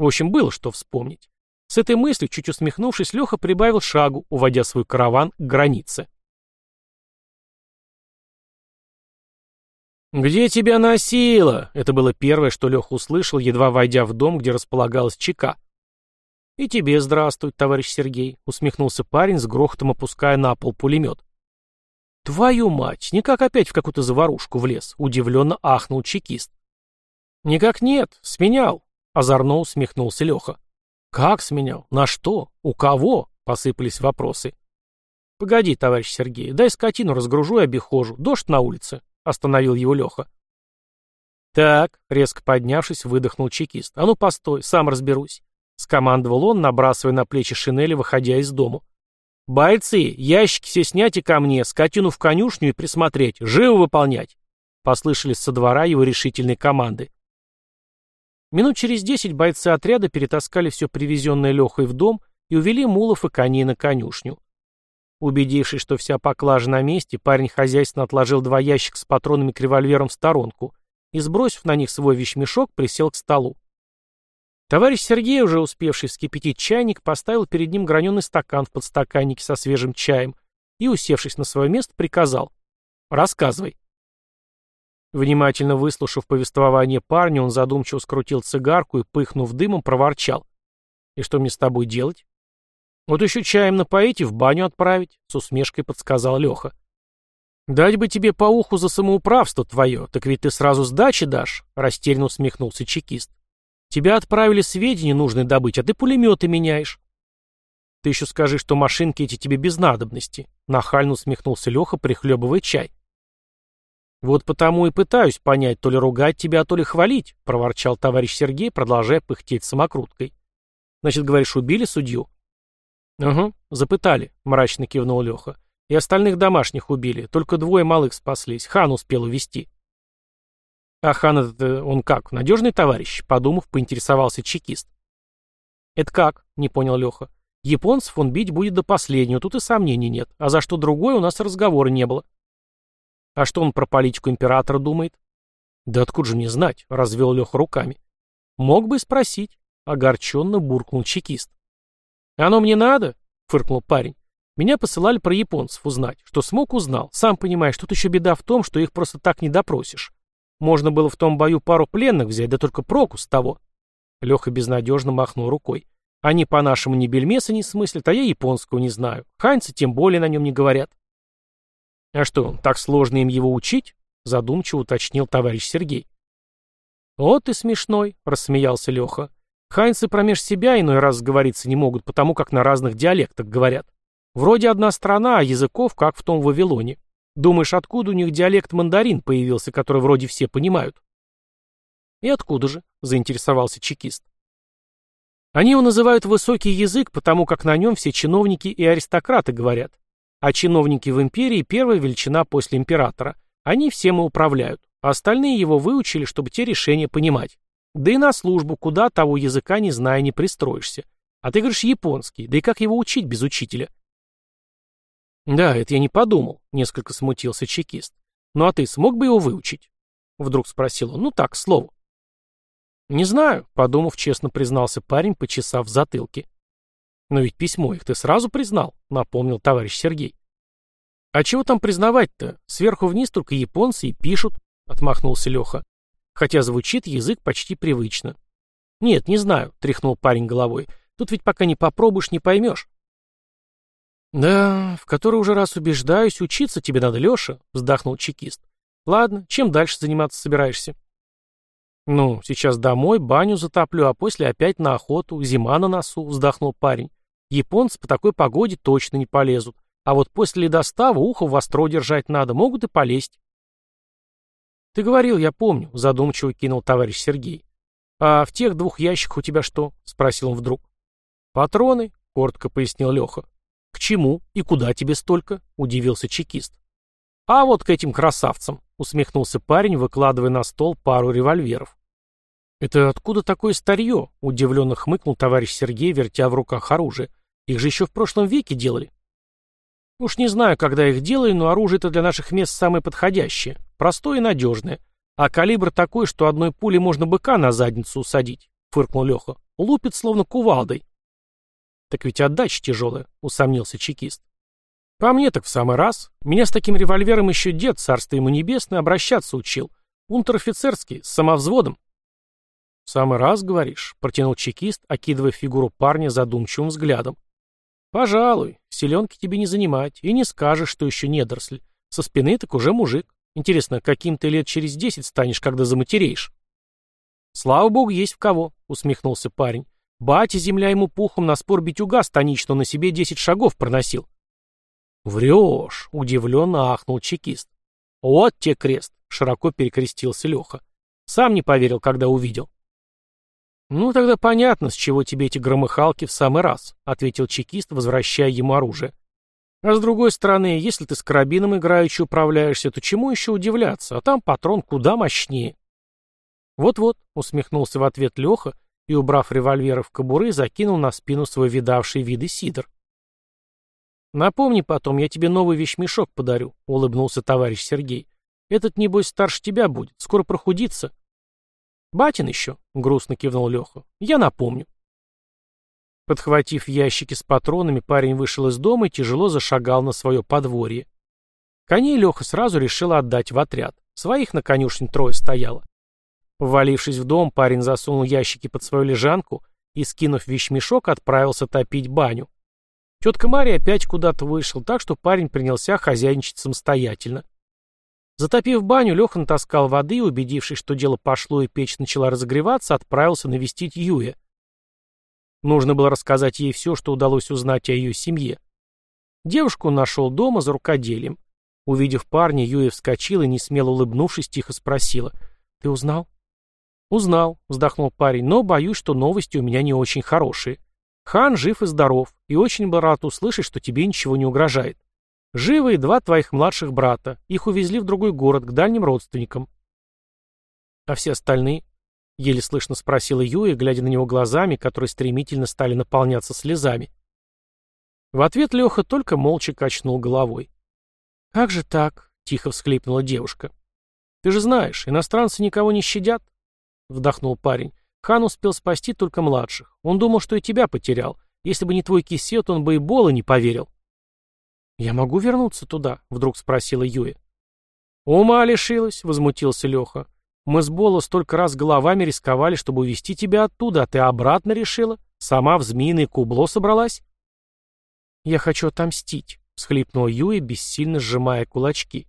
В общем, было что вспомнить. С этой мыслью, чуть усмехнувшись, Леха прибавил шагу, уводя свой караван к границе. «Где тебя носило?» — это было первое, что Леха услышал, едва войдя в дом, где располагалась ЧК. «И тебе здравствуй, товарищ Сергей», — усмехнулся парень, с грохотом опуская на пол пулемет. «Твою мать! Никак опять в какую-то заварушку влез», — удивленно ахнул чекист. «Никак нет, сменял. Озорно усмехнулся Леха. «Как сменял? На что? У кого?» — посыпались вопросы. «Погоди, товарищ Сергей, дай скотину разгружу и обихожу. Дождь на улице», — остановил его Леха. «Так», — резко поднявшись, выдохнул чекист. «А ну, постой, сам разберусь», — скомандовал он, набрасывая на плечи шинели, выходя из дому. «Бойцы, ящики все снять и ко мне, скотину в конюшню и присмотреть, живо выполнять», — послышались со двора его решительной команды. Минут через десять бойцы отряда перетаскали все привезенное Лехой в дом и увели мулов и коней на конюшню. Убедившись, что вся поклажа на месте, парень хозяйственно отложил два ящика с патронами к револьверам в сторонку и, сбросив на них свой вещмешок, присел к столу. Товарищ Сергей, уже успевший вскипятить чайник, поставил перед ним граненый стакан в подстаканнике со свежим чаем и, усевшись на свое место, приказал «Рассказывай». Внимательно выслушав повествование парня, он задумчиво скрутил цигарку и, пыхнув дымом, проворчал. «И что мне с тобой делать?» «Вот еще чаем напоить и в баню отправить», — с усмешкой подсказал Леха. «Дать бы тебе по уху за самоуправство твое, так ведь ты сразу сдачи дашь», — растерянно усмехнулся чекист. «Тебя отправили сведения нужные добыть, а ты пулеметы меняешь». «Ты еще скажи, что машинки эти тебе без надобности», — нахально усмехнулся Леха, прихлебывая чай. «Вот потому и пытаюсь понять, то ли ругать тебя, то ли хвалить», — проворчал товарищ Сергей, продолжая пыхтеть самокруткой. «Значит, говоришь, убили судью?» «Угу, запытали», — мрачно кивнул Леха. «И остальных домашних убили, только двое малых спаслись, хан успел увести. «А хан этот, э, он как, надежный товарищ?» — подумав, поинтересовался чекист. «Это как?» — не понял Леха. «Японцев он бить будет до последнего, тут и сомнений нет, а за что другое у нас разговора не было». А что он про политику императора думает? Да откуда же мне знать, развел Леха руками. Мог бы спросить, огорченно буркнул чекист. Оно мне надо? Фыркнул парень. Меня посылали про японцев узнать. Что смог, узнал. Сам понимаешь, тут еще беда в том, что их просто так не допросишь. Можно было в том бою пару пленных взять, да только проку с того. Леха безнадежно махнул рукой. Они по-нашему ни бельмеса не смыслят, а я японского не знаю. Ханьцы тем более на нем не говорят. «А что, так сложно им его учить?» — задумчиво уточнил товарищ Сергей. «Вот и смешной», — рассмеялся Леха. «Хайнцы промеж себя иной раз говориться не могут, потому как на разных диалектах говорят. Вроде одна страна, а языков, как в том Вавилоне. Думаешь, откуда у них диалект мандарин появился, который вроде все понимают?» «И откуда же?» — заинтересовался чекист. Они его называют высокий язык, потому как на нем все чиновники и аристократы говорят. А чиновники в империи – первая величина после императора. Они всем и управляют. А остальные его выучили, чтобы те решения понимать. Да и на службу, куда того языка не зная не пристроишься. А ты говоришь японский, да и как его учить без учителя? Да, это я не подумал, несколько смутился чекист. Ну а ты смог бы его выучить? Вдруг спросил он, ну так, к слову. Не знаю, подумав, честно признался парень, почесав в затылке. Но ведь письмо их ты сразу признал, напомнил товарищ Сергей. А чего там признавать-то? Сверху вниз только японцы и пишут, отмахнулся Леха. Хотя звучит язык почти привычно. Нет, не знаю, тряхнул парень головой. Тут ведь пока не попробуешь, не поймешь. «Да, в который уже раз убеждаюсь, учиться тебе надо, Леша», — вздохнул чекист. «Ладно, чем дальше заниматься собираешься?» «Ну, сейчас домой, баню затоплю, а после опять на охоту, зима на носу», — вздохнул парень. Японцы по такой погоде точно не полезут. А вот после ледостава ухо востро держать надо, могут и полезть. Ты говорил, я помню, задумчиво кинул товарищ Сергей. А в тех двух ящиках у тебя что? Спросил он вдруг. Патроны, коротко пояснил Леха. К чему и куда тебе столько? Удивился чекист. А вот к этим красавцам, усмехнулся парень, выкладывая на стол пару револьверов. «Это откуда такое старье?» — удивленно хмыкнул товарищ Сергей, вертя в руках оружие. Их же еще в прошлом веке делали. Уж не знаю, когда их делали, но оружие-то для наших мест самое подходящее. Простое и надежное. А калибр такой, что одной пулей можно быка на задницу усадить, фыркнул Леха. Лупит словно кувалдой. Так ведь отдача тяжелая, усомнился чекист. По мне так в самый раз. Меня с таким револьвером еще дед, царство ему небесное, обращаться учил. Унтер-офицерский, с самовзводом. «В самый раз, говоришь?» — протянул чекист, окидывая фигуру парня задумчивым взглядом. «Пожалуй, селенки тебе не занимать, и не скажешь, что еще недоросль. Со спины так уже мужик. Интересно, каким ты лет через десять станешь, когда заматереешь?» «Слава богу, есть в кого», — усмехнулся парень. «Батя, земля ему пухом на спор битюга станично на себе десять шагов проносил». «Врешь», — удивленно ахнул чекист. «Вот те крест», — широко перекрестился Леха. «Сам не поверил, когда увидел». «Ну, тогда понятно, с чего тебе эти громыхалки в самый раз», — ответил чекист, возвращая ему оружие. «А с другой стороны, если ты с карабином играючи управляешься, то чему еще удивляться, а там патрон куда мощнее». «Вот-вот», — усмехнулся в ответ Леха и, убрав револьвер в кобуры, закинул на спину свой видавший виды сидор. «Напомни потом, я тебе новый вещмешок подарю», — улыбнулся товарищ Сергей. Этот, небось, старше тебя будет, скоро прохудится. Батин еще, грустно кивнул Леха. Я напомню. Подхватив ящики с патронами, парень вышел из дома и тяжело зашагал на свое подворье. Коней Леха сразу решил отдать в отряд. Своих на конюшне трое стояло. Ввалившись в дом, парень засунул ящики под свою лежанку и, скинув вещмешок, отправился топить баню. Тетка Мария опять куда-то вышел, так что парень принялся хозяйничать самостоятельно. Затопив баню, Леха натаскал воды и, убедившись, что дело пошло и печь начала разогреваться, отправился навестить Юя. Нужно было рассказать ей все, что удалось узнать о ее семье. Девушку он нашел дома за рукоделием. Увидев парня, Юя вскочила и, несмело улыбнувшись, тихо спросила. «Ты узнал?» «Узнал», — вздохнул парень, — «но боюсь, что новости у меня не очень хорошие. Хан жив и здоров, и очень был рад услышать, что тебе ничего не угрожает. Живы и два твоих младших брата. Их увезли в другой город, к дальним родственникам. А все остальные? Еле слышно спросила Юя, глядя на него глазами, которые стремительно стали наполняться слезами. В ответ Леха только молча качнул головой. «Как же так?» — тихо всхлипнула девушка. «Ты же знаешь, иностранцы никого не щадят», — вдохнул парень. «Хан успел спасти только младших. Он думал, что и тебя потерял. Если бы не твой кисет, он бы и Бола не поверил». «Я могу вернуться туда?» — вдруг спросила Юя. «Ума лишилась», — возмутился Леха. «Мы с Боло столько раз головами рисковали, чтобы увести тебя оттуда, а ты обратно решила? Сама в змеиное кубло собралась?» «Я хочу отомстить», — всхлипнула Юя, бессильно сжимая кулачки.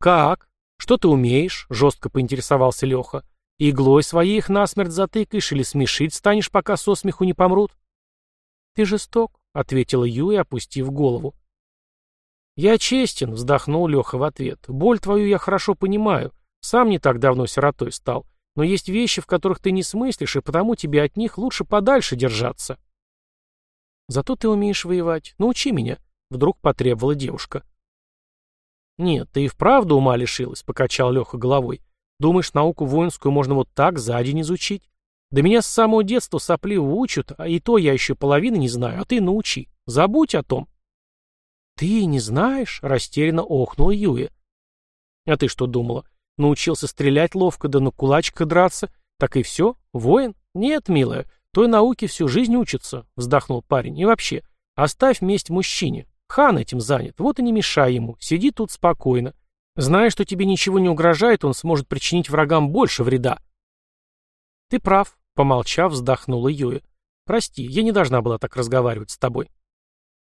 «Как? Что ты умеешь?» — жестко поинтересовался Леха. «Иглой своей их насмерть затыкаешь или смешить станешь, пока со смеху не помрут?» «Ты жесток», — ответила Юя, опустив голову. «Я честен», — вздохнул Леха в ответ. «Боль твою я хорошо понимаю. Сам не так давно сиротой стал. Но есть вещи, в которых ты не смыслишь, и потому тебе от них лучше подальше держаться». «Зато ты умеешь воевать. Научи меня», — вдруг потребовала девушка. «Нет, ты и вправду ума лишилась», — покачал Леха головой. «Думаешь, науку воинскую можно вот так за день изучить? Да меня с самого детства сопливо учат, а и то я еще половины не знаю, а ты научи. Забудь о том». «Ты не знаешь?» — растерянно охнула Юя. «А ты что думала? Научился стрелять ловко, да на кулачках драться? Так и все? Воин? Нет, милая, той науке всю жизнь учится», — вздохнул парень. «И вообще, оставь месть мужчине. Хан этим занят, вот и не мешай ему, сиди тут спокойно. Зная, что тебе ничего не угрожает, он сможет причинить врагам больше вреда». «Ты прав», — помолчав, вздохнула Юя. «Прости, я не должна была так разговаривать с тобой».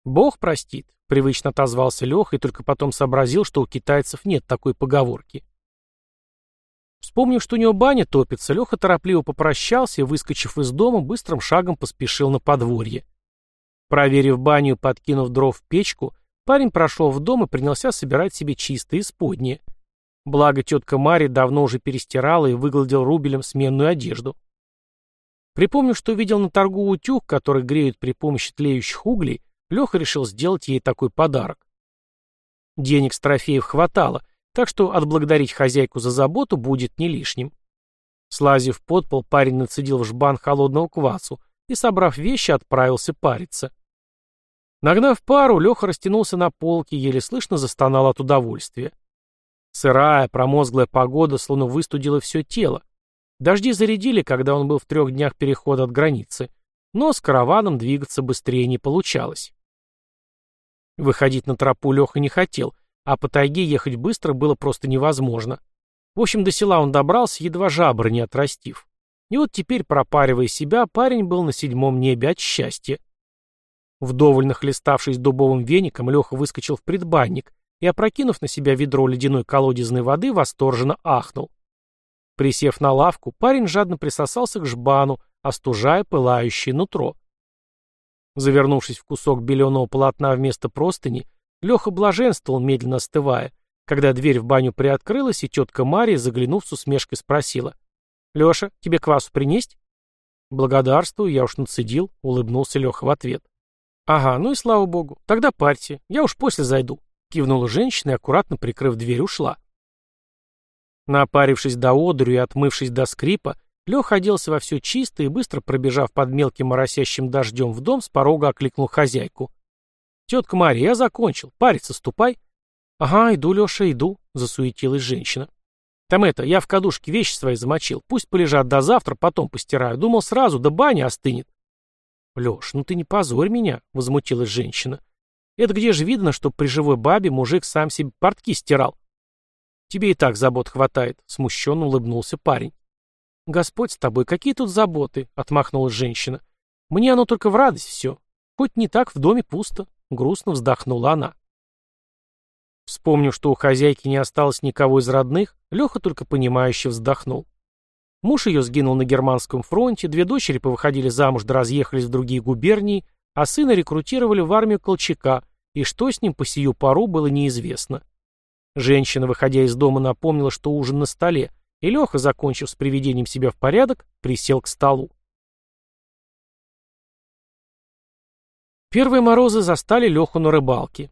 «Бог простит», — привычно отозвался Леха и только потом сообразил, что у китайцев нет такой поговорки. Вспомнив, что у него баня топится, Леха торопливо попрощался и, выскочив из дома, быстрым шагом поспешил на подворье. Проверив баню подкинув дров в печку, парень прошел в дом и принялся собирать себе чистые исподние. Благо тетка Мария давно уже перестирала и выгладил рубелем сменную одежду. Припомнив, что видел на торгу утюг, который греют при помощи тлеющих углей, Леха решил сделать ей такой подарок. Денег с трофеев хватало, так что отблагодарить хозяйку за заботу будет не лишним. Слазив под пол, парень нацедил в жбан холодного квасу и, собрав вещи, отправился париться. Нагнав пару, Леха растянулся на полке, еле слышно застонал от удовольствия. Сырая, промозглая погода словно выстудила все тело. Дожди зарядили, когда он был в трех днях перехода от границы, но с караваном двигаться быстрее не получалось. Выходить на тропу Леха не хотел, а по тайге ехать быстро было просто невозможно. В общем, до села он добрался, едва жабры не отрастив. И вот теперь, пропаривая себя, парень был на седьмом небе от счастья. Вдоволь нахлеставшись дубовым веником, Леха выскочил в предбанник и, опрокинув на себя ведро ледяной колодезной воды, восторженно ахнул. Присев на лавку, парень жадно присосался к жбану, остужая пылающее нутро. Завернувшись в кусок беленого полотна вместо простыни, Леха блаженствовал, медленно остывая, когда дверь в баню приоткрылась, и тетка Мария, заглянув с усмешкой, спросила. «Леша, тебе квасу принесть?» «Благодарствую, я уж нацедил», — улыбнулся Леха в ответ. «Ага, ну и слава богу. Тогда парьте. Я уж после зайду», — кивнула женщина и, аккуратно прикрыв дверь, ушла. Напарившись до одурю и отмывшись до скрипа, Леха оделся во все чисто и, быстро пробежав под мелким моросящим дождем в дом, с порога окликнул хозяйку. «Тетка Мария, я закончил. Париться ступай». «Ага, иду, Леша, иду», — засуетилась женщина. «Там это, я в кадушке вещи свои замочил. Пусть полежат до завтра, потом постираю. Думал сразу, да баня остынет». «Леш, ну ты не позорь меня», — возмутилась женщина. «Это где же видно, что при живой бабе мужик сам себе портки стирал?» «Тебе и так забот хватает», — смущенно улыбнулся парень. «Господь с тобой, какие тут заботы?» — отмахнулась женщина. «Мне оно только в радость все. Хоть не так, в доме пусто», — грустно вздохнула она. Вспомнив, что у хозяйки не осталось никого из родных, Леха только понимающе вздохнул. Муж ее сгинул на германском фронте, две дочери повыходили замуж да разъехались в другие губернии, а сына рекрутировали в армию Колчака, и что с ним по сию пору было неизвестно. Женщина, выходя из дома, напомнила, что ужин на столе, и Леха, закончив с приведением себя в порядок, присел к столу. Первые морозы застали Леху на рыбалке.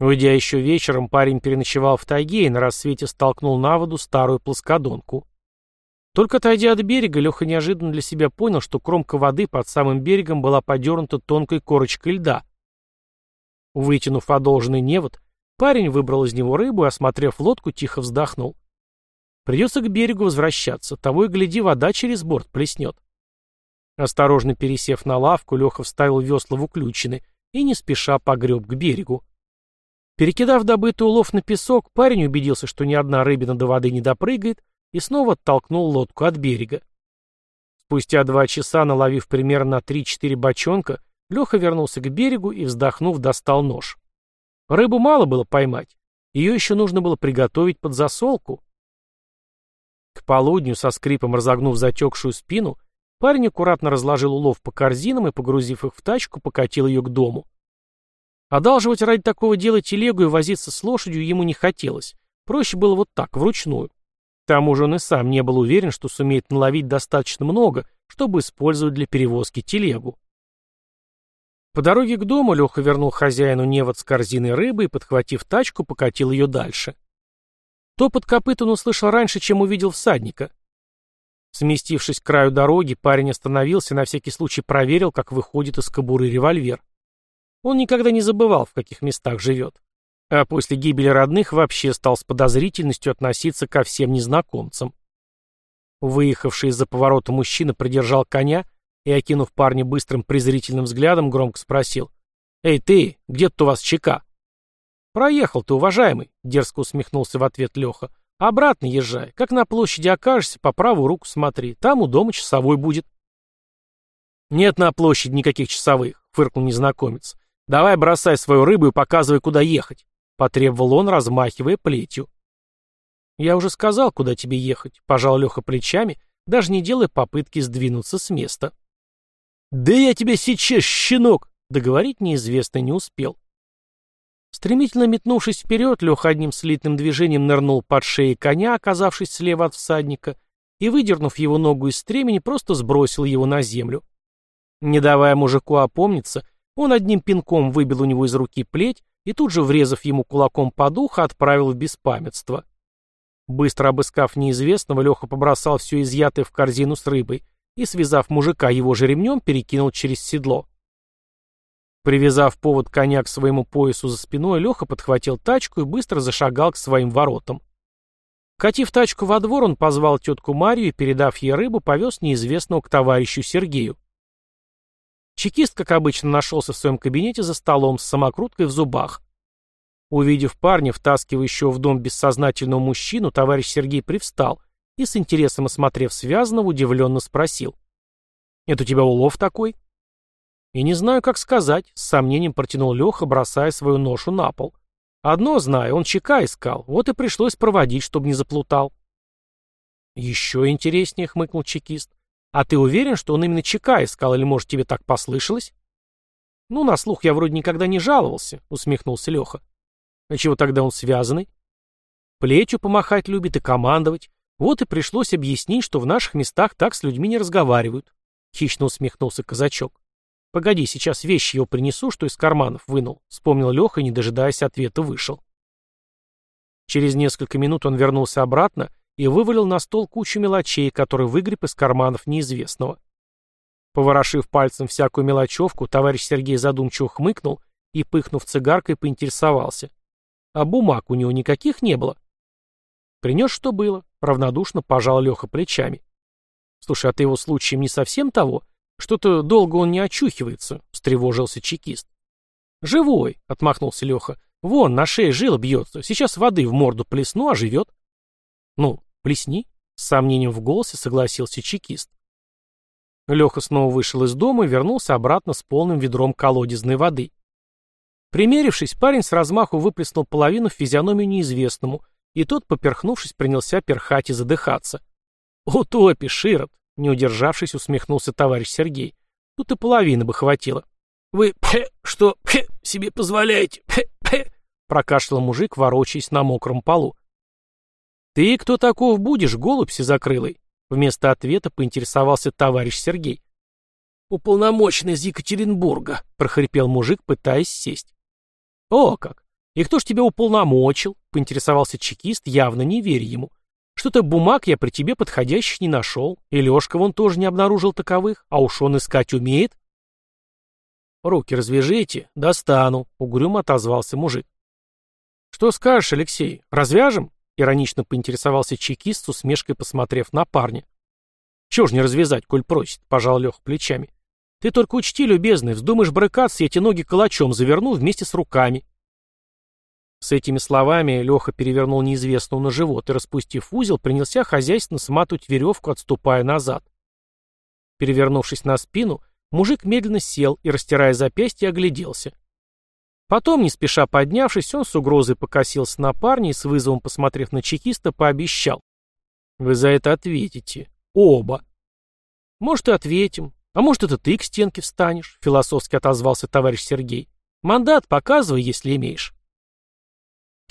Уйдя еще вечером, парень переночевал в тайге и на рассвете столкнул на воду старую плоскодонку. Только отойдя от берега, Леха неожиданно для себя понял, что кромка воды под самым берегом была подернута тонкой корочкой льда. Вытянув одолженный невод, парень выбрал из него рыбу и, осмотрев лодку, тихо вздохнул. Придется к берегу возвращаться, того и гляди, вода через борт плеснет. Осторожно пересев на лавку, Леха вставил весла в уключины и не спеша погреб к берегу. Перекидав добытый улов на песок, парень убедился, что ни одна рыбина до воды не допрыгает, и снова оттолкнул лодку от берега. Спустя два часа, наловив примерно на 3-4 бочонка, Леха вернулся к берегу и, вздохнув, достал нож. Рыбу мало было поймать, ее еще нужно было приготовить под засолку. К полудню, со скрипом разогнув затекшую спину, парень аккуратно разложил улов по корзинам и, погрузив их в тачку, покатил ее к дому. Одалживать ради такого дела телегу и возиться с лошадью ему не хотелось. Проще было вот так, вручную. К тому же он и сам не был уверен, что сумеет наловить достаточно много, чтобы использовать для перевозки телегу. По дороге к дому Леха вернул хозяину невод с корзиной рыбы и, подхватив тачку, покатил ее дальше. Топот копыт он услышал раньше, чем увидел всадника. Сместившись к краю дороги, парень остановился и на всякий случай проверил, как выходит из кобуры револьвер. Он никогда не забывал, в каких местах живет. А после гибели родных вообще стал с подозрительностью относиться ко всем незнакомцам. Выехавший из-за поворота мужчина придержал коня и, окинув парня быстрым презрительным взглядом, громко спросил. «Эй, ты, где тут у вас ЧК?» «Проехал ты, уважаемый», — дерзко усмехнулся в ответ Леха. «Обратно езжай. Как на площади окажешься, по правую руку смотри. Там у дома часовой будет». «Нет на площади никаких часовых», — фыркнул незнакомец. «Давай бросай свою рыбу и показывай, куда ехать», — потребовал он, размахивая плетью. «Я уже сказал, куда тебе ехать», — пожал Леха плечами, даже не делая попытки сдвинуться с места. «Да я тебе сейчас, щенок!» — договорить неизвестно не успел. Стремительно метнувшись вперед, Леха одним слитным движением нырнул под шеей коня, оказавшись слева от всадника, и, выдернув его ногу из стремени, просто сбросил его на землю. Не давая мужику опомниться, он одним пинком выбил у него из руки плеть и тут же, врезав ему кулаком по духу, отправил в беспамятство. Быстро обыскав неизвестного, Леха побросал все изъятое в корзину с рыбой и, связав мужика его же ремнем, перекинул через седло. Привязав повод коня к своему поясу за спиной, Леха подхватил тачку и быстро зашагал к своим воротам. Катив тачку во двор, он позвал тетку Марию и, передав ей рыбу, повез неизвестного к товарищу Сергею. Чекист, как обычно, нашелся в своем кабинете за столом с самокруткой в зубах. Увидев парня, втаскивающего в дом бессознательного мужчину, товарищ Сергей привстал и, с интересом осмотрев связанного, удивленно спросил. «Это у тебя улов такой?» «И не знаю, как сказать», — с сомнением протянул Леха, бросая свою ношу на пол. «Одно знаю, он чека искал, вот и пришлось проводить, чтобы не заплутал». «Еще интереснее», — хмыкнул чекист. «А ты уверен, что он именно ЧК искал, или, может, тебе так послышалось?» «Ну, на слух я вроде никогда не жаловался», — усмехнулся Леха. «А чего тогда он связанный?» «Плетью помахать любит и командовать. Вот и пришлось объяснить, что в наших местах так с людьми не разговаривают», — хищно усмехнулся казачок. «Погоди, сейчас вещи его принесу, что из карманов вынул», — вспомнил Леха и, не дожидаясь ответа, вышел. Через несколько минут он вернулся обратно и вывалил на стол кучу мелочей, которые выгреб из карманов неизвестного. Поворошив пальцем всякую мелочевку, товарищ Сергей задумчиво хмыкнул и, пыхнув цигаркой, поинтересовался. а бумаг у него никаких не было. Принес, что было, равнодушно пожал Леха плечами. Слушай, а ты его случаем не совсем того? Что-то долго он не очухивается, встревожился чекист. Живой, отмахнулся Леха. Вон, на шее жила бьется. Сейчас воды в морду плесну, а живет. Ну, плесни, с сомнением в голосе согласился чекист. Леха снова вышел из дома и вернулся обратно с полным ведром колодезной воды. Примерившись, парень с размаху выплеснул половину в физиономию неизвестному, и тот, поперхнувшись, принялся перхать и задыхаться. «Утопишь, Ирод!» — не удержавшись, усмехнулся товарищ Сергей. «Тут и половины бы хватило». «Вы пхе, что пхе, себе позволяете?» Пхе, пхе, прокашлял мужик, ворочаясь на мокром полу. «Ты кто таков будешь, голубь сизокрылый?» Вместо ответа поинтересовался товарищ Сергей. «Уполномоченный из Екатеринбурга», — прохрипел мужик, пытаясь сесть. «О как! И кто ж тебя уполномочил?» — поинтересовался чекист, явно не веря ему. «Что-то бумаг я при тебе подходящих не нашел, и Лешка вон тоже не обнаружил таковых, а уж он искать умеет». «Руки развяжите, достану», — угрюмо отозвался мужик. «Что скажешь, Алексей, развяжем?» — иронично поинтересовался чекист с усмешкой, посмотрев на парня. «Чего ж не развязать, коль просит?» — пожал Лех плечами. «Ты только учти, любезный, вздумаешь брыкаться, я эти ноги калачом заверну вместе с руками». С этими словами Леха перевернул неизвестного на живот и, распустив узел, принялся хозяйственно сматывать веревку, отступая назад. Перевернувшись на спину, мужик медленно сел и, растирая запястье, огляделся. Потом, не спеша поднявшись, он с угрозой покосился на парня и, с вызовом посмотрев на чекиста, пообещал. «Вы за это ответите. Оба». «Может, и ответим. А может, это ты к стенке встанешь?» — философски отозвался товарищ Сергей. «Мандат показывай, если имеешь».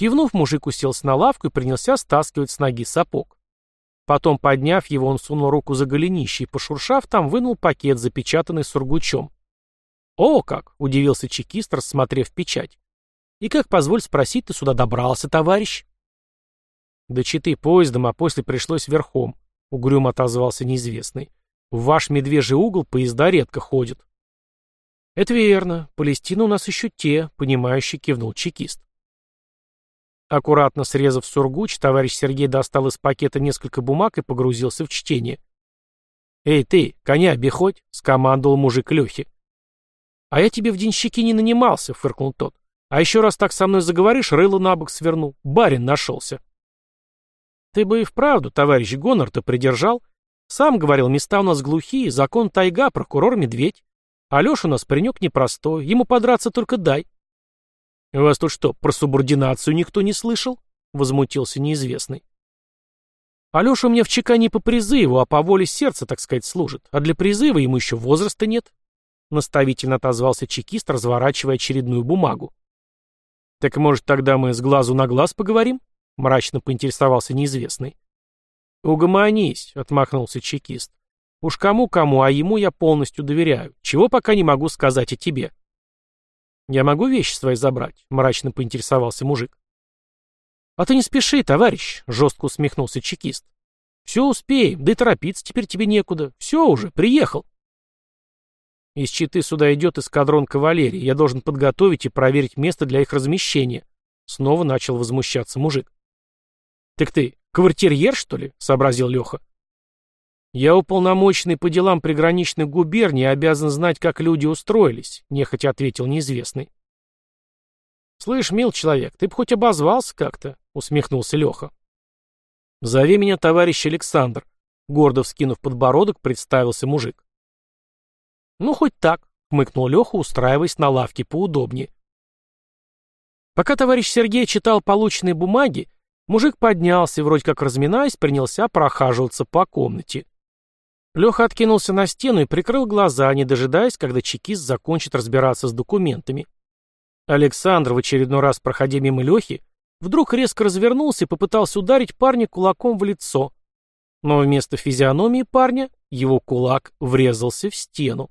Кивнув, мужик уселся на лавку и принялся стаскивать с ноги сапог. Потом, подняв его, он сунул руку за голенище и, пошуршав, там вынул пакет, запечатанный сургучом. «О, как!» — удивился чекист, рассмотрев печать. «И как, позволь спросить, ты сюда добрался, товарищ?» «Да читы поездом, а после пришлось верхом», — угрюмо отозвался неизвестный. «В ваш медвежий угол поезда редко ходят». «Это верно. Палестина у нас еще те», — понимающий кивнул чекист. Аккуратно срезав сургуч, товарищ Сергей достал из пакета несколько бумаг и погрузился в чтение. «Эй ты, коня обиходь!» — скомандовал мужик Лехи. «А я тебе в денщики не нанимался», — фыркнул тот. «А еще раз так со мной заговоришь, рыло на бок сверну. Барин нашелся». «Ты бы и вправду, товарищ Гонор-то придержал. Сам говорил, места у нас глухие, закон тайга, прокурор медведь. Алеша у нас паренек непростой, ему подраться только дай». «У вас тут что, про субординацию никто не слышал?» — возмутился неизвестный. Алеша у меня в ЧК не по призыву, а по воле сердца, так сказать, служит. А для призыва ему еще возраста нет. Наставительно отозвался чекист, разворачивая очередную бумагу. «Так, может, тогда мы с глазу на глаз поговорим?» — мрачно поинтересовался неизвестный. «Угомонись», — отмахнулся чекист. «Уж кому-кому, а ему я полностью доверяю. Чего пока не могу сказать о тебе». «Я могу вещи свои забрать?» — мрачно поинтересовался мужик. «А ты не спеши, товарищ», — жестко усмехнулся чекист. «Все успеем, да и торопиться теперь тебе некуда. Все уже, приехал». Из Читы сюда идет эскадрон кавалерии. Я должен подготовить и проверить место для их размещения. Снова начал возмущаться мужик. Так ты, квартирьер, что ли? Сообразил Леха. Я уполномоченный по делам приграничных губерний обязан знать, как люди устроились, нехотя ответил неизвестный. «Слышь, мил человек, ты бы хоть обозвался как-то», — усмехнулся Леха. «Зови меня товарищ Александр», — гордо вскинув подбородок, представился мужик. «Ну, хоть так», — хмыкнул Леха, устраиваясь на лавке поудобнее. Пока товарищ Сергей читал полученные бумаги, мужик поднялся и, вроде как разминаясь, принялся прохаживаться по комнате. Леха откинулся на стену и прикрыл глаза, не дожидаясь, когда чекист закончит разбираться с документами. Александр, в очередной раз проходя мимо Лехи, вдруг резко развернулся и попытался ударить парня кулаком в лицо. Но вместо физиономии парня его кулак врезался в стену.